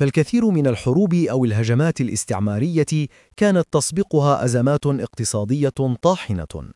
فالكثير من الحروب أو الهجمات الاستعمارية كانت تسبقها أزمات اقتصادية طاحنة.